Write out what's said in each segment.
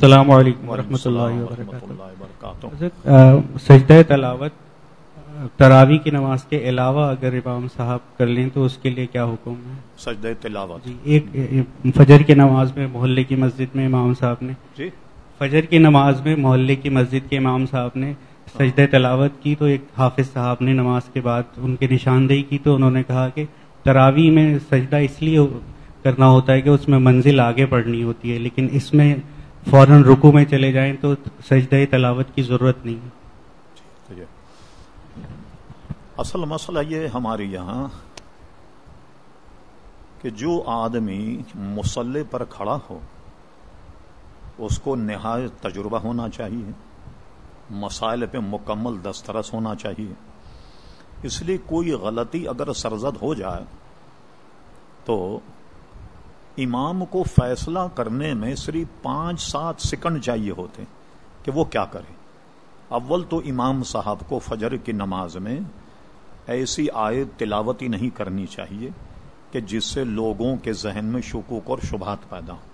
السلام علیکم ورحمۃ اللہ وبرکاتہ۔ سجدہ تلاوت تراوی کی نماز کے علاوہ اگر امام صاحب کر لیں تو اس کے لیے کیا حکم ہے؟ سجدہ تلاوت۔ جی ایک فجر کی نماز میں محلے کی مسجد میں امام صاحب نے۔ جی۔ فجر کی نماز میں محلے کی مسجد کے امام صاحب نے سجدہ تلاوت کی تو ایک حافظ صاحب نے نماز کے بعد ان کی نشاندہی کی تو انہوں نے کہا کہ تراوی میں سجدہ اس لیے کرنا ہوتا ہے کہ اس میں منزل آگے بڑھنی ہوتی ہے لیکن اس میں فوراً رکو میں چلے جائیں تو سجدہ تلاوت کی ضرورت نہیں ہے۔ اصل مسئلہ یہ ہمارے یہاں کہ جو آدمی مسلح پر کھڑا ہو، اس کو نہایت تجربہ ہونا چاہیے، مسائل پہ مکمل دسترس ہونا چاہیے۔ اس لیے کوئی غلطی اگر سرزد ہو جائے تو امام کو فیصلہ کرنے میں صرف پانچ سات سیکنڈ چاہیے ہوتے کہ وہ کیا کرے۔ اول تو امام صاحب کو فجر کی نماز میں ایسی آیت تلاوتی نہیں کرنی چاہیے کہ جس سے لوگوں کے ذہن میں شکوک اور شبہات پیدا ہوں۔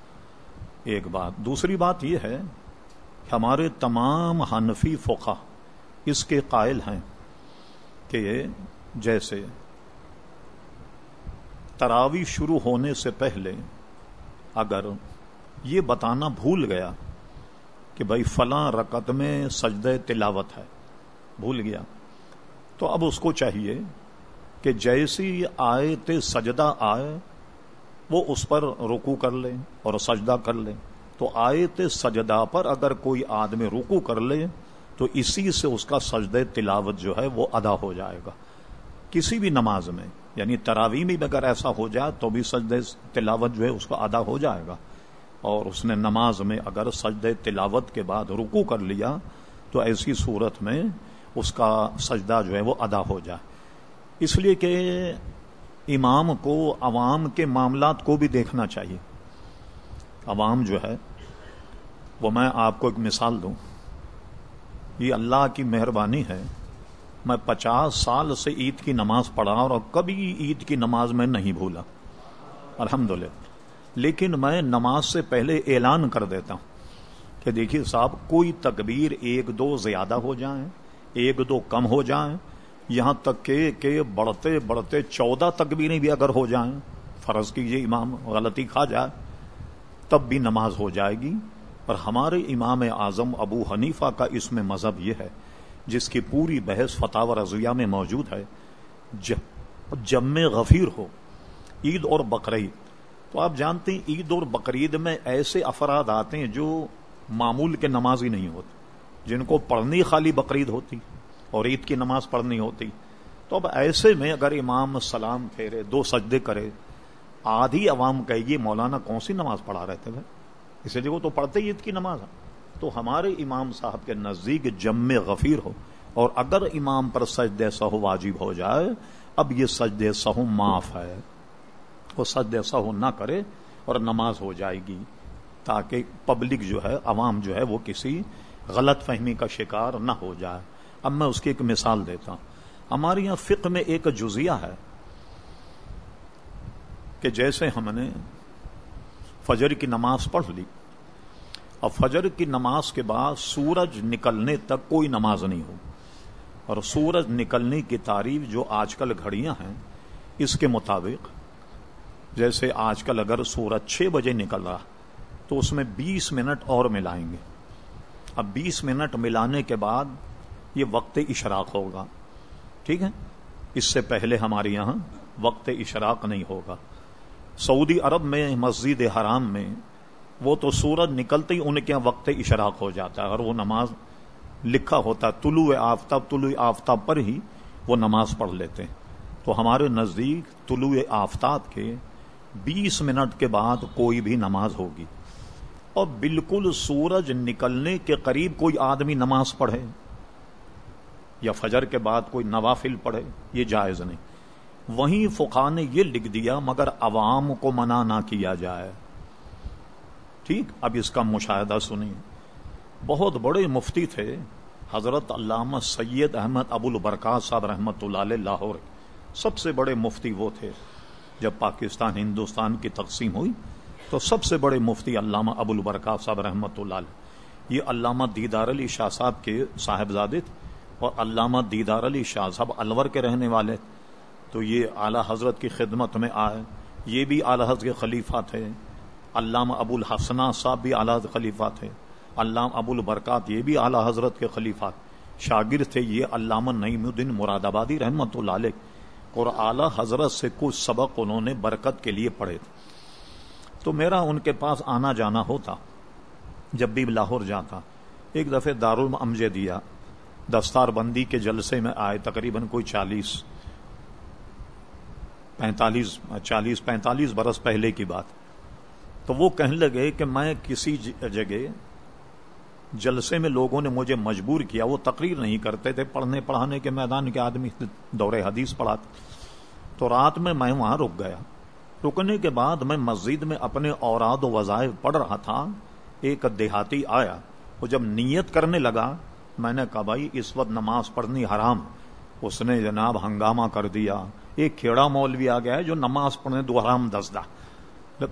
ایک بات، دوسری بات یہ ہے کہ ہمارے تمام حنفی فقہ اس کے قائل ہیں کہ جیسے تراوی شروع ہونے سے پہلے اگر یہ بتانا بھول گیا کہ بھائی فلاں رکت میں سجدہ تلاوت ہے، بھول گیا، تو اب اس کو چاہیے کہ جیسی آیت سجدہ آئے، وہ اس پر رکو کر لے اور سجدہ کر لے تو آیت سجدہ پر اگر کوئی آدمی رکو کر لے، تو اسی سے اس کا سجدہ تلاوت جو ہے وہ ادا ہو جائے گا۔ کسی بھی نماز میں یعنی تراوی میں بھی اگر ایسا ہو جائے تو بھی سجدہ تلاوت جو ہے اس کا ادا ہو جائے گا۔ اور اس نے نماز میں اگر سجدہ تلاوت کے بعد رکو کر لیا تو ایسی صورت میں اس کا سجدہ جو ہے وہ ادا ہو جائے۔ اس لیے کہ امام کو عوام کے معاملات کو بھی دیکھنا چاہیے۔ عوام جو ہے، وہ میں آپ کو ایک مثال دوں۔ یہ اللہ کی مہربانی ہے میں پچاس سال سے عید کی نماز پڑھا اور کبھی عید کی نماز میں نہیں بھولا۔ الحمد لیکن میں نماز سے پہلے اعلان کر دیتا ہوں کہ دیکھیے صاحب، کوئی تکبیر ایک دو زیادہ ہو جائیں، ایک دو کم ہو جائیں، یہاں تک کہ کہ بڑھتے بڑھتے چودہ تکبیریں بھی اگر ہو جائیں، فرض کیجیے امام غلطی کھا جائے، تب بھی نماز ہو جائے گی۔ اور ہمارے امام اعظم ابو حنیفہ کا اس میں مذہب یہ ہے جس کی پوری بحث فتح و رضویہ میں موجود ہے جم غفیر ہو، عید اور بقرعید، تو آپ جانتے ہیں عید اور بقرعید میں ایسے افراد آتے ہیں جو معمول کے نماز ہی نہیں ہوتے، جن کو پڑھنی خالی بقرعید ہوتی اور عید کی نماز پڑھنی ہوتی۔ تو اب ایسے میں اگر امام سلام پھیرے دو سجدے کرے، آدھی عوام کہے گی، مولانا کون سی نماز پڑھا رہے تھے بھائی؟ اسی لیے وہ تو پڑھتے ہی عید کی نماز ہے۔ تو ہمارے امام صاحب کے نزدیک جم غفیر ہو اور اگر امام پر سجد سہو واجب ہو جائے، اب یہ سجد سہو معاف ہے۔ وہ سجد سہو نہ کرے اور نماز ہو جائے گی۔ تاکہ پبلک جو ہے، عوام جو ہے، وہ کسی غلط فہمی کا شکار نہ ہو جائے۔ اب میں اس کی ایک مثال دیتا ہوں۔ ہمارے یہاں فقہ میں ایک جزیہ ہے کہ جیسے ہم نے فجر کی نماز پڑھ لی۔ اور فجر کی نماز کے بعد سورج نکلنے تک کوئی نماز نہیں ہو۔ اور سورج نکلنے کی تعریف جو آج کل گھڑیاں ہیں، اس کے مطابق جیسے آج کل اگر سورج چھ بجے نکل رہا، تو اس میں بیس منٹ اور ملائیں گے۔ اب بیس منٹ ملانے کے بعد یہ وقت اشراق ہوگا۔ ٹھیک ہے؟ اس سے پہلے ہمارے یہاں وقت اشراق نہیں ہوگا۔ سعودی عرب میں، مسجد حرام میں وہ تو سورج نکلتے ہی ان کے وقت اشراق ہو جاتا ہے اور وہ نماز لکھا ہوتا ہے، طلوع آفتاب طلوع آفتاب پر ہی وہ نماز پڑھ لیتے ہیں۔ تو ہمارے نزدیک طلوع آفتاب کے بیس منٹ کے بعد کوئی بھی نماز ہوگی۔ اور بالکل سورج نکلنے کے قریب کوئی آدمی نماز پڑھے یا فجر کے بعد کوئی نوافل پڑھے، یہ جائز نہیں۔ وہیں فقہ نے یہ لکھ دیا، مگر عوام کو منع نہ کیا جائے۔ ٹھیک، اب اس کا مشاہدہ سنیے بہت بڑے مفتی تھے، حضرت علامہ سید احمد ابو البرکات صاحب رحمت اللہ علیہ لاہور۔ سب سے بڑے مفتی وہ تھے۔ جب پاکستان، ہندوستان کی تقسیم ہوئی، تو سب سے بڑے مفتی علامہ ابو البرکات صاحب رحمۃ اللہ علیہ۔ یہ علامہ دیدار علی شاہ صاحب کے صاحبزادے تھے اور علامہ دیدار علی شاہ صاحب الور کے رہنے والے۔ تو یہ اعلی حضرت کی خدمت میں آئے۔ یہ بھی اعلی حضرت کے خلیفہ تھے۔ علامہ ابو الحسنہ صاحب بھی اعلی حضرت خلیفہ تھے علامہ ابو البرکات یہ بھی اعلی حضرت کے خلیفہ شاگرد تھے یہ علامہ نعیم الدین مراد آبادی رحمۃ اللہ علیہ۔ اور اعلی حضرت سے کچھ سبق انہوں نے برکت کے لیے پڑھے تھے۔ تو میرا ان کے پاس آنا جانا ہوتا۔ جب بھی لاہور جاتا۔ ایک دفعہ دارالمجے دیا۔ دستار بندی کے جلسے میں آئے تقریباً کوئی چالیس۔ پینتالیس چالیس پینتالیس برس پہلے کی بات۔ تو وہ کہنے لگے کہ میں کسی جگہ جلسے میں لوگوں نے مجھے مجبور کیا، وہ تقریر نہیں کرتے تھے، پڑھنے پڑھانے کے میدان کے آدمی دور حدیث پڑھاتے تو رات میں میں وہاں رک گیا۔ رکنے کے بعد میں مسجد میں اپنے اوراد و وظائف پڑھ رہا تھا، ایک دیہاتی آیا۔ وہ جب نیت کرنے لگا، میں نے کہا، بھائی، اس وقت نماز پڑھنی حرام۔ اس نے جناب ہنگامہ کر دیا۔ ایک کھیڑا مولوی آ گیا ہے جو نماز پڑھنے دو حرام دسدا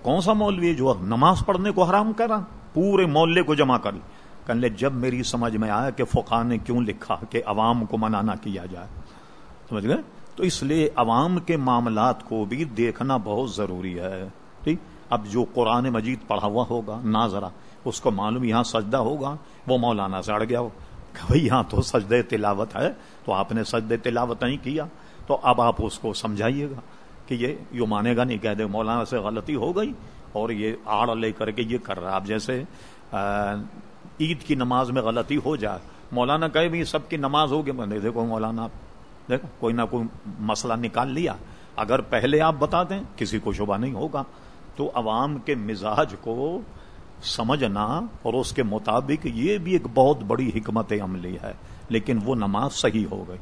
کون سا مولوی ہے جو نماز پڑھنے کو حرام کرا پورے محلے کو جمع کر لے جب میری سمجھ میں آیا کہ فقہ نے کیوں لکھا کہ عوام کو منع نہ کیا جائے، سمجھ گئے؟ تو اس لیے عوام کے معاملات کو بھی دیکھنا بہت ضروری ہے۔ ٹھیک؟ اب جو قرآن مجید پڑھا ہوا ہوگا نہ ذرا، اس کو معلوم یہاں سجدہ ہوگا، وہ مولانا سے اڑ گیا۔ ہو کہ بھائی یہاں تو سجدے تلاوت ہے، تو آپ نے سجدے تلاوت نہیں کیا، تو اب آپ اس کو سمجھائیے گا۔ کہ یہ یوں مانے گا نہیں، کہہ دے مولانا سے غلطی ہو گئی اور یہ آڑ لے کر کے یہ کر رہا۔ اب جیسے عید کی نماز میں غلطی ہو جائے۔ مولانا کہے بھی سب کی نماز ہوگی میں دیکھو مولانا، دیکھو، کوئی نہ کوئی مسئلہ نکال لیا۔ اگر پہلے آپ بتا دیں کسی کو شبہ نہیں ہوگا۔ تو عوام کے مزاج کو سمجھنا اور اس کے مطابق یہ بھی ایک بہت بڑی حکمت عملی ہے۔ لیکن وہ نماز صحیح ہو گئی۔